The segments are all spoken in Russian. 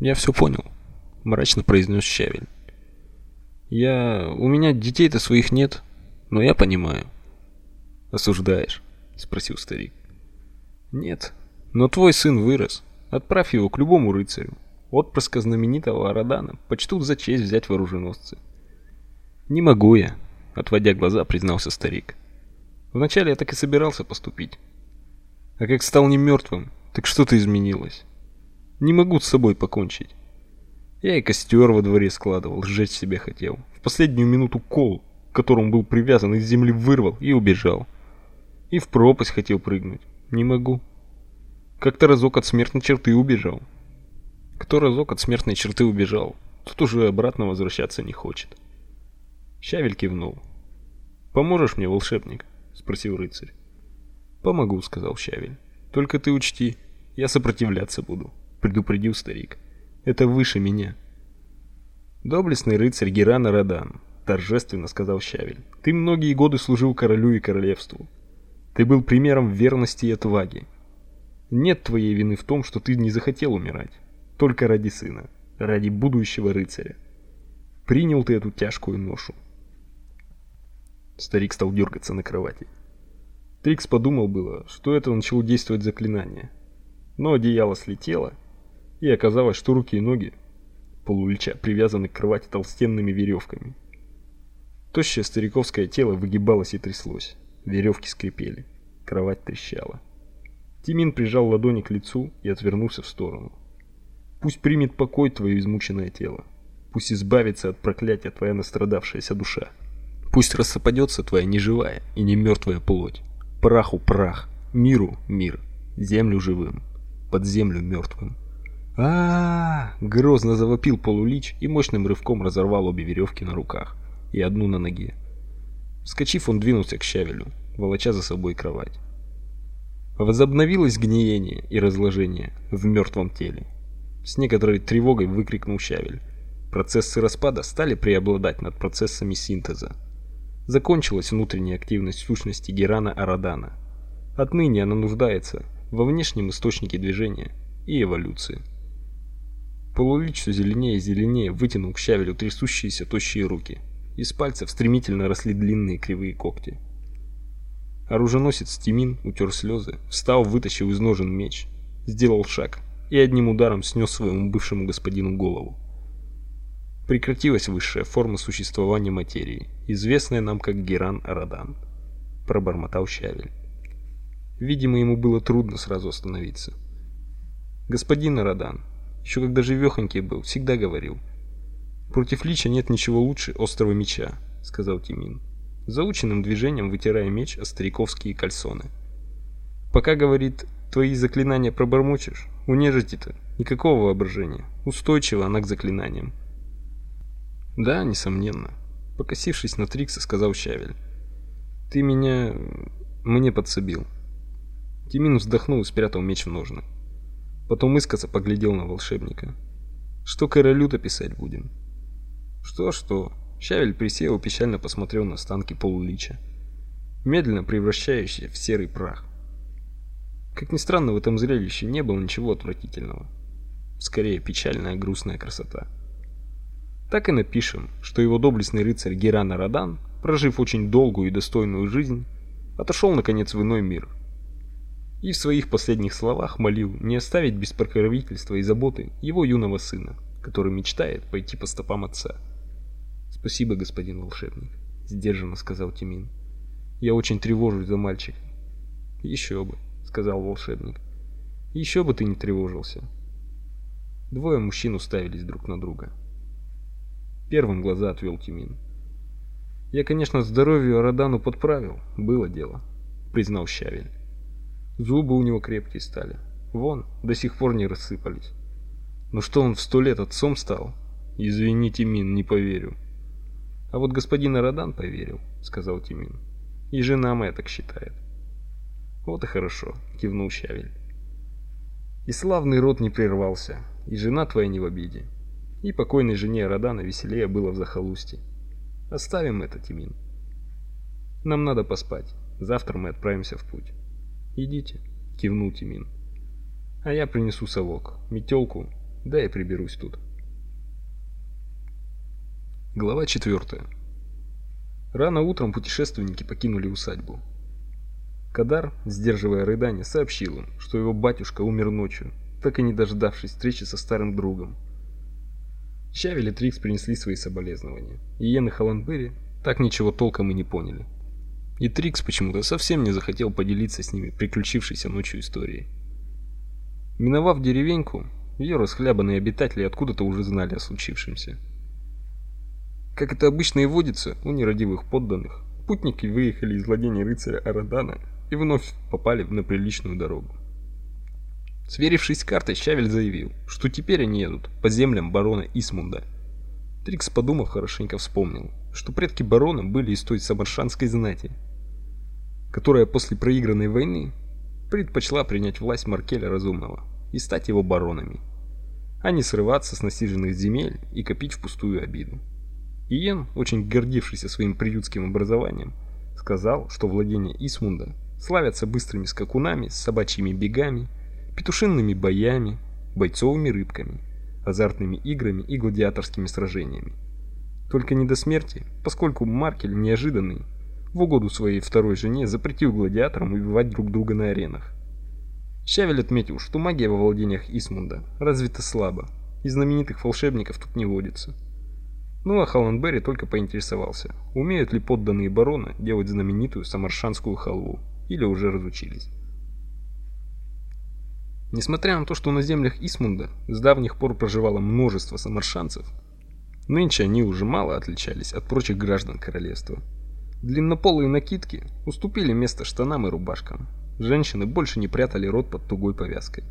Я все понял, мрачно произнес Щавель. Я... у меня детей-то своих нет, но я понимаю. Осуждаешь? Спросил старик. Нет, но твой сын вырос. Отправь его к любому рыцарю. Отпрыска знаменитого Арадана почтут за честь взять вооруженосцы. Не могу я, отводя глаза, признался старик. Вначале я так и собирался поступить. А как стал не мертвым, так что-то изменилось. Не могу с собой покончить. Я и костер во дворе складывал, сжечь себе хотел. В последнюю минуту кол, к которому был привязан, из земли вырвал и убежал. И в пропасть хотел прыгнуть. Не могу. Как-то разок от смертной черты убежал. Кто разок от смертной черты убежал, тот уже обратно возвращаться не хочет. Щавель кивнул. «Поможешь мне, волшебник?» — спросил рыцарь. «Помогу», — сказал Щавель. «Только ты учти, я сопротивляться буду», — предупредил старик. «Это выше меня». «Доблестный рыцарь Герана Радан», — торжественно сказал Щавель. «Ты многие годы служил королю и королевству. Ты был примером верности и отваги. Нет твоей вины в том, что ты не захотел умирать. Только ради сына, ради будущего рыцаря. Принял ты эту тяжкую ношу. Старик стал дергаться на кровати. Трикс подумал было, что это начало действовать заклинание. Но одеяло слетело, и оказалось, что руки и ноги полулича привязаны к кровати толстенными веревками. Тощее стариковское тело выгибалось и тряслось. Веревки скрипели. Кровать трещала. Тимин прижал ладони к лицу и отвернулся в сторону. Пусть примет покой твое измученное тело. Пусть избавится от проклятия твоя настрадавшаяся душа. Пусть рассыпадется твоя неживая и не мертвая плоть. Праху прах, миру мир, землю живым, под землю мертвым. А, грозно завопил полулич и мощным рывком разорвал обе веревки на руках и одну на ноге. Вскочив, он двинулся к щавелю, волоча за собой кровать. Возобновилось гниение и разложение в мертвом теле. С некоторой тревогой выкрикнул Щавель. Процессы распада стали преобладать над процессами синтеза. Закончилась внутренняя активность сущности Герана Арадана. Отныне она нуждается во внешнем источнике движения и эволюции. Полулич все зеленее и зеленее вытянул к Щавелю трясущиеся тощие руки. Из пальцев стремительно росли длинные кривые когти. Оруженосец Тимин утер слезы, встал, вытащил из ножен меч, сделал шаг и одним ударом снес своему бывшему господину голову. Прекратилась высшая форма существования материи, известная нам как Геран-Арадан, пробормотал Щавель. Видимо, ему было трудно сразу остановиться. Господин Арадан, еще когда живехонький был, всегда говорил: "Против лича нет ничего лучше острого меча", сказал Тимин заученным движением вытирая меч о стариковские кальсоны. Пока говорит, твои заклинания пробормочешь, у нежити-то никакого воображения, устойчива она к заклинаниям. Да, несомненно, покосившись на Трикса, сказал Щавель. Ты меня мне подсобил. Тимин вздохнул и спрятал меч в ножны. Потом искоса поглядел на волшебника. Что королю-то писать будем? Что-что? Щавель присел и печально посмотрел на останки полулича, медленно превращающиеся в серый прах. Как ни странно, в этом зрелище не было ничего отвратительного. Скорее, печальная грустная красота. Так и напишем, что его доблестный рыцарь Геран Радан, прожив очень долгую и достойную жизнь, отошел наконец в иной мир. И в своих последних словах молил не оставить без покровительства и заботы его юного сына, который мечтает пойти по стопам отца. Спасибо, господин волшебник, сдержанно сказал Тимин. Я очень тревожусь за мальчика. «Еще бы, сказал волшебник. «Еще бы ты не тревожился. Двое мужчин уставились друг на друга. Первым глаза отвел Тимин. Я, конечно, здоровью Арадану подправил, было дело, признал Щавель. Зубы у него крепкие стали. Вон, до сих пор не рассыпались. Но что он в сто лет отцом стал? Извините, Мин, не поверю. А вот господин Радан поверил, сказал Тимин. И жена моя так считает. Вот и хорошо, кивнул Щавель. И славный род не прервался, и жена твоя не в обиде. И покойной жене Радана веселее было в захолустье. Оставим это, Тимин. Нам надо поспать. Завтра мы отправимся в путь. Идите, кивнул Тимин. А я принесу совок, метелку да и приберусь тут. Глава 4. Рано утром путешественники покинули усадьбу. Кадар, сдерживая рыдания, сообщил им, что его батюшка умер ночью, так и не дождавшись встречи со старым другом. Чавель и Трикс принесли свои соболезнования. И Йен и Холландберри так ничего толком и не поняли. И Трикс почему-то совсем не захотел поделиться с ними приключившейся ночью историей. Миновав деревеньку, ее расхлябанные обитатели откуда-то уже знали о случившемся. Как это обычно и водится у нерадивых подданных, путники выехали из владения рыцаря Арадана и вновь попали на приличную дорогу. Сверившись с картой, Щавель заявил, что теперь они едут по землям барона Исмунда. Трикс, подумав, хорошенько вспомнил, что предки барона были из той самаршанской знати, которая после проигранной войны предпочла принять власть Маркеля Разумного и стать его баронами, а не срываться с насиженных земель и копить впустую обиду. Иен, очень гордившийся своим приютским образованием, сказал, что владения Исмунда славятся быстрыми скакунами, собачьими бегами, петушинными боями, бойцовыми рыбками, азартными играми и гладиаторскими сражениями. Только не до смерти, поскольку Маркель неожиданный в угоду своей второй жене запретил гладиаторам убивать друг друга на аренах. Щавель отметил, что магия во владениях Исмунда развита слабо, и знаменитых волшебников тут не водится. Ну а Холландберри только поинтересовался, умеют ли подданные барона делать знаменитую самаршанскую халву, или уже разучились. Несмотря на то, что на землях Исмунда с давних пор проживало множество самаршанцев, нынче они уже мало отличались от прочих граждан королевства. Длиннополые накидки уступили место штанам и рубашкам. Женщины больше не прятали рот под тугой повязкой.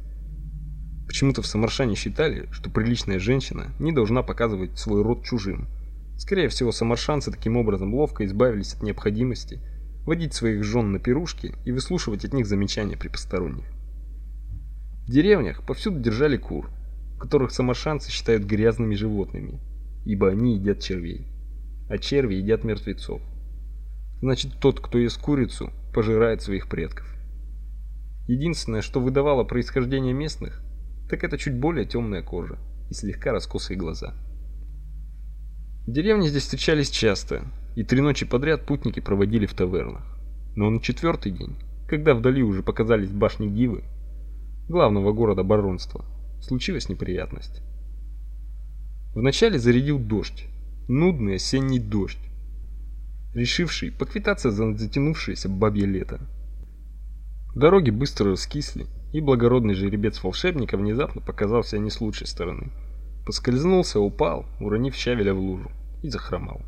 Почему-то в Самаршане считали, что приличная женщина не должна показывать свой род чужим. Скорее всего, самаршанцы таким образом ловко избавились от необходимости водить своих жен на пирушки и выслушивать от них замечания при посторонних. В деревнях повсюду держали кур, которых самаршанцы считают грязными животными, ибо они едят червей, а черви едят мертвецов. Значит, тот, кто ест курицу, пожирает своих предков. Единственное, что выдавало происхождение местных, так это чуть более темная кожа и слегка раскосые глаза. Деревни здесь встречались часто, и три ночи подряд путники проводили в тавернах. Но на четвертый день, когда вдали уже показались башни Гивы, главного города баронства, случилась неприятность. Вначале зарядил дождь, нудный осенний дождь, решивший поквитаться за затянувшееся бабье лето. Дороги быстро раскисли, и благородный жеребец волшебника внезапно показался не с лучшей стороны. Поскользнулся, упал, уронив щавеля в лужу, и захромал.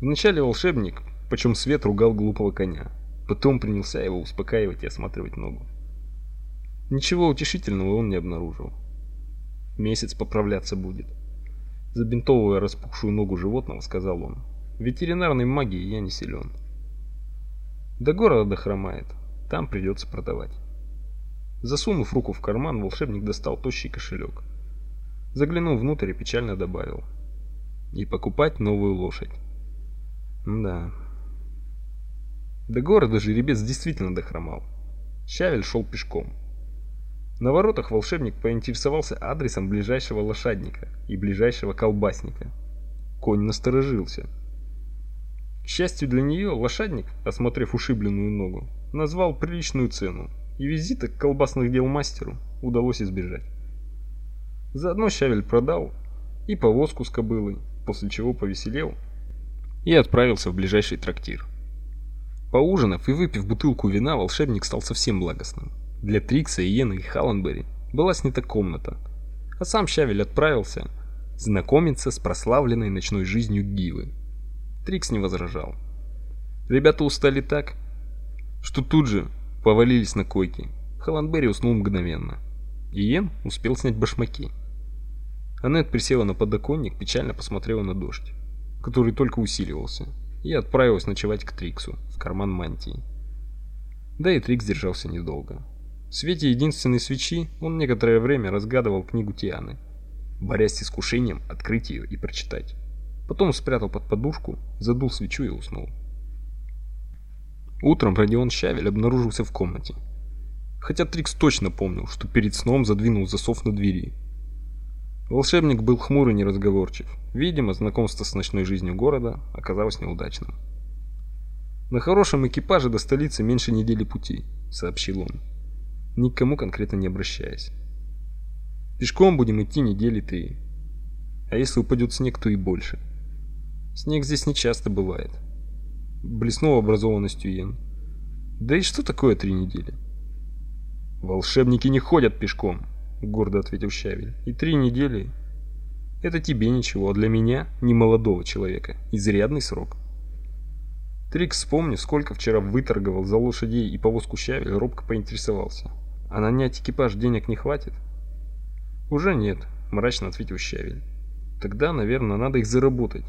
Вначале волшебник, почем свет ругал глупого коня, потом принялся его успокаивать и осматривать ногу. Ничего утешительного он не обнаружил. Месяц поправляться будет. Забинтовывая распухшую ногу животного, сказал он. Ветеринарной магией я не силен. До города дохромает, там придется продавать. Засунув руку в карман, волшебник достал тощий кошелек. Заглянул внутрь и печально добавил: "И покупать новую лошадь". Да. До города жеребец действительно дохромал. Щавель шел пешком. На воротах волшебник поинтересовался адресом ближайшего лошадника и ближайшего колбасника. Конь насторожился. К счастью для нее, лошадник, осмотрев ушибленную ногу, назвал приличную цену и визита к колбасных дел мастеру удалось избежать. Заодно Щавель продал и повозку с кобылой, после чего повеселел и отправился в ближайший трактир. Поужинав и выпив бутылку вина, волшебник стал совсем благостным. Для Трикса, Иена и Халленбери была снята комната, а сам Щавель отправился знакомиться с прославленной ночной жизнью Гивы. Трикс не возражал. Ребята устали так, что тут же повалились на койки. Халанберри уснул мгновенно. Иен успел снять башмаки. Аннет присела на подоконник, печально посмотрела на дождь, который только усиливался, и отправилась ночевать к Триксу в карман мантии. Да и Трикс держался недолго. В свете единственной свечи он некоторое время разгадывал книгу Тианы, борясь с искушением открыть ее и прочитать. Потом спрятал под подушку, задул свечу и уснул. Утром Родион Щавель обнаружился в комнате. Хотя Трикс точно помнил, что перед сном задвинул засов на двери. Волшебник был хмур и неразговорчив. Видимо, знакомство с ночной жизнью города оказалось неудачным. На хорошем экипаже до столицы меньше недели пути, сообщил он, никому конкретно не обращаясь. Пешком будем идти недели три. А если упадет снег, то и больше. Снег здесь не часто бывает. Блеснул образованностью Йен. Да и что такое три недели? Волшебники не ходят пешком, гордо ответил Щавель. И три недели это тебе ничего, а для меня, немолодого человека, изрядный срок. Трикс, вспомнив, сколько вчера выторговал за лошадей и повозку Щавель, робко поинтересовался: "А нанять экипаж денег не хватит?" "Уже нет", мрачно ответил Щавель. "Тогда, наверное, надо их заработать",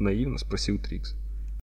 наивно спросил Трикс.